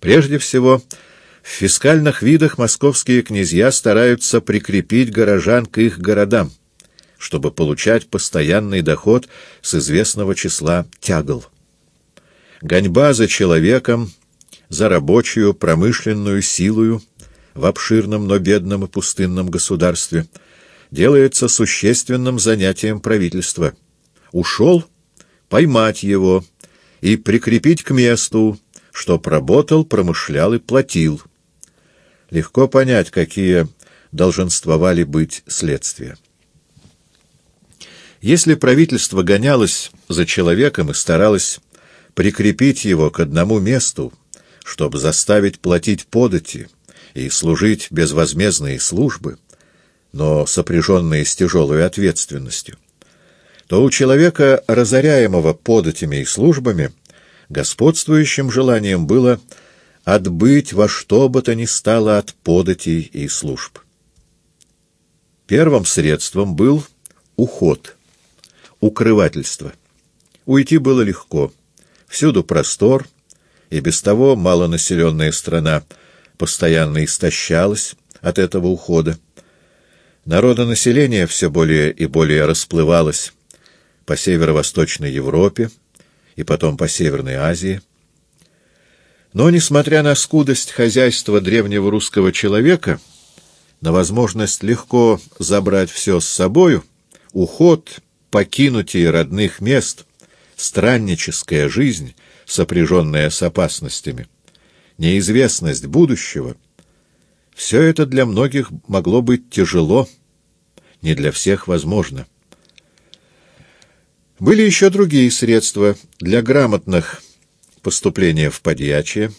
Прежде всего, в фискальных видах московские князья стараются прикрепить горожан к их городам, чтобы получать постоянный доход с известного числа тягл. Гоньба за человеком, за рабочую, промышленную силою в обширном, но бедном и пустынном государстве делается существенным занятием правительства. Ушел — поймать его и прикрепить к месту, чтоб работал, промышлял и платил. Легко понять, какие долженствовали быть следствия. Если правительство гонялось за человеком и старалось прикрепить его к одному месту, чтобы заставить платить подати и служить безвозмездные службы, но сопряженные с тяжелой ответственностью, то у человека, разоряемого податями и службами, господствующим желанием было отбыть во что бы то ни стало от податей и служб. Первым средством был уход, укрывательство. Уйти было легко. Всюду простор, и без того малонаселенная страна постоянно истощалась от этого ухода. Народонаселение все более и более расплывалось по северо-восточной Европе и потом по Северной Азии. Но, несмотря на скудость хозяйства древнего русского человека, на возможность легко забрать все с собою, уход, покинутие родных мест, странническая жизнь, сопряженная с опасностями, неизвестность будущего — все это для многих могло быть тяжело, не для всех возможно. Были еще другие средства для грамотных поступления в подьячие.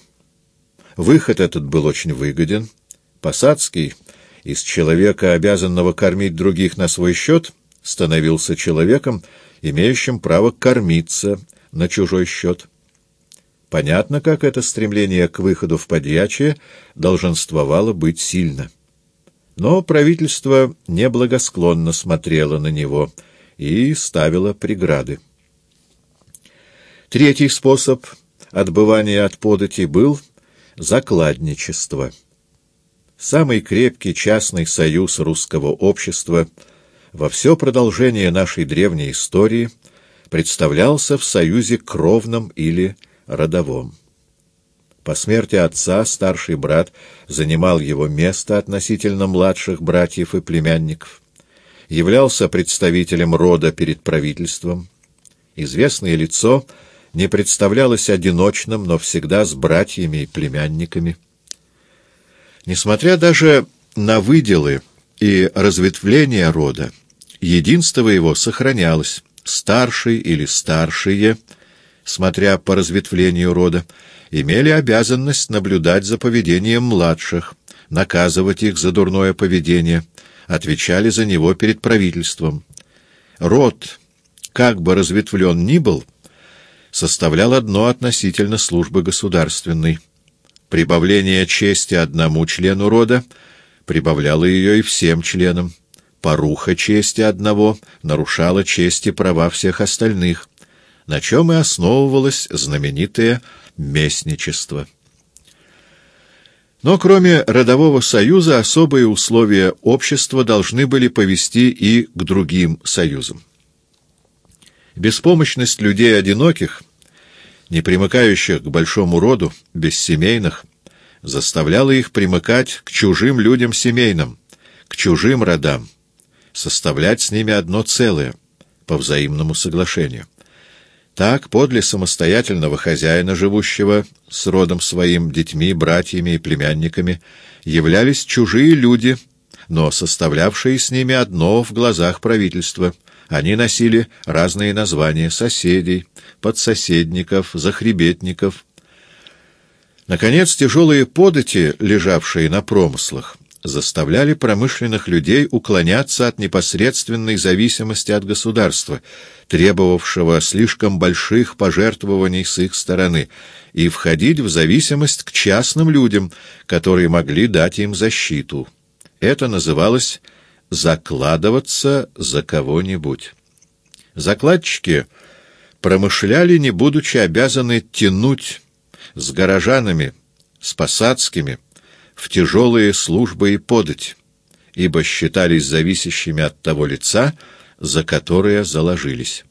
Выход этот был очень выгоден. Посадский из человека, обязанного кормить других на свой счет, становился человеком, имеющим право кормиться на чужой счет. Понятно, как это стремление к выходу в подьячие долженствовало быть сильно. Но правительство неблагосклонно смотрело на него и ставило преграды. Третий способ отбывания от подати был закладничество. Самый крепкий частный союз русского общества во все продолжение нашей древней истории представлялся в союзе кровном или родовом. По смерти отца старший брат занимал его место относительно младших братьев и племянников, являлся представителем рода перед правительством. Известное лицо не представлялось одиночным, но всегда с братьями и племянниками. Несмотря даже на выделы и разветвление рода, единство его сохранялось, старший или старшие — смотря по разветвлению рода, имели обязанность наблюдать за поведением младших, наказывать их за дурное поведение, отвечали за него перед правительством. Род, как бы разветвлен ни был, составлял одно относительно службы государственной. Прибавление чести одному члену рода прибавляло ее и всем членам. Поруха чести одного нарушала честь и права всех остальных на чем и основывалось знаменитое местничество. Но кроме родового союза особые условия общества должны были повести и к другим союзам. Беспомощность людей одиноких, не примыкающих к большому роду, бессемейных, заставляла их примыкать к чужим людям семейным, к чужим родам, составлять с ними одно целое по взаимному соглашению. Так, подле самостоятельного хозяина, живущего с родом своим, детьми, братьями и племянниками, являлись чужие люди, но составлявшие с ними одно в глазах правительства. Они носили разные названия соседей, подсоседников, захребетников. Наконец, тяжелые подати, лежавшие на промыслах, заставляли промышленных людей уклоняться от непосредственной зависимости от государства, требовавшего слишком больших пожертвований с их стороны, и входить в зависимость к частным людям, которые могли дать им защиту. Это называлось «закладываться за кого-нибудь». Закладчики промышляли, не будучи обязаны тянуть с горожанами с посадскими в тяжелые службы и подать, ибо считались зависящими от того лица, за которое заложились.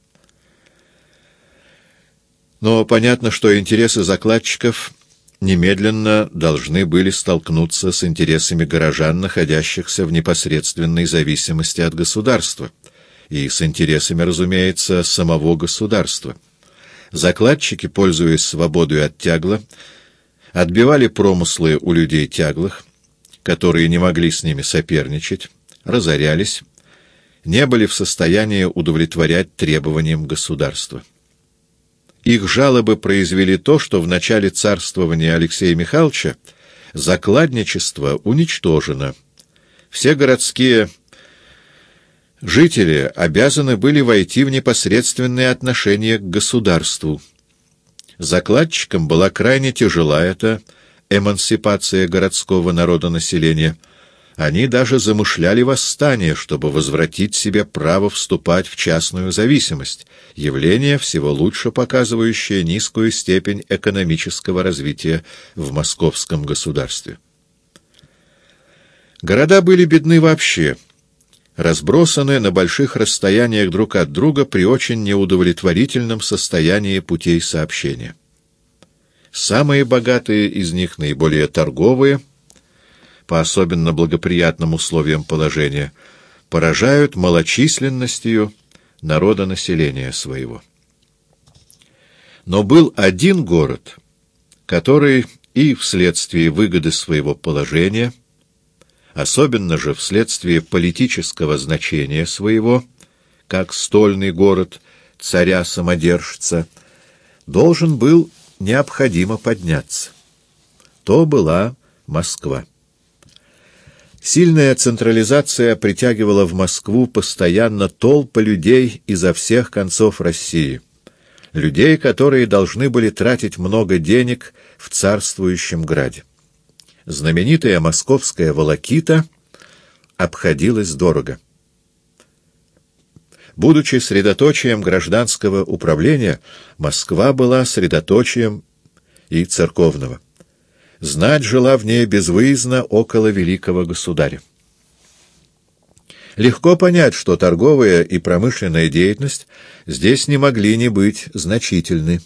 Но понятно, что интересы закладчиков немедленно должны были столкнуться с интересами горожан, находящихся в непосредственной зависимости от государства, и с интересами, разумеется, самого государства. Закладчики, пользуясь свободой от тягла, отбивали промыслы у людей тяглых, которые не могли с ними соперничать, разорялись, не были в состоянии удовлетворять требованиям государства. Их жалобы произвели то, что в начале царствования Алексея Михайловича закладничество уничтожено. Все городские жители обязаны были войти в непосредственные отношения к государству. Закладчикам была крайне тяжела эта эмансипация городского народонаселения – они даже замышляли восстание, чтобы возвратить себе право вступать в частную зависимость, явление, всего лучше показывающее низкую степень экономического развития в московском государстве. Города были бедны вообще, разбросаны на больших расстояниях друг от друга при очень неудовлетворительном состоянии путей сообщения. Самые богатые из них, наиболее торговые – по особенно благоприятным условиям положения, поражают малочисленностью народонаселения своего. Но был один город, который и вследствие выгоды своего положения, особенно же вследствие политического значения своего, как стольный город царя-самодержца, должен был необходимо подняться. То была Москва. Сильная централизация притягивала в Москву постоянно толпы людей изо всех концов России. Людей, которые должны были тратить много денег в царствующем граде. Знаменитая московская волокита обходилась дорого. Будучи средоточием гражданского управления, Москва была средоточием и церковного. Знать жила в ней безвыездно около великого государя. Легко понять, что торговая и промышленная деятельность здесь не могли не быть значительны.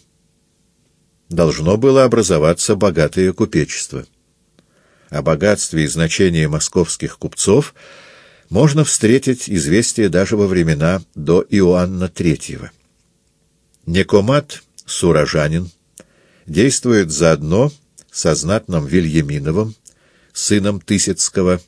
Должно было образоваться богатое купечество. О богатстве и значении московских купцов можно встретить известие даже во времена до Иоанна III. Некомат, сурожанин, действует заодно со знатным Вильяминовым, сыном Тысяцкого,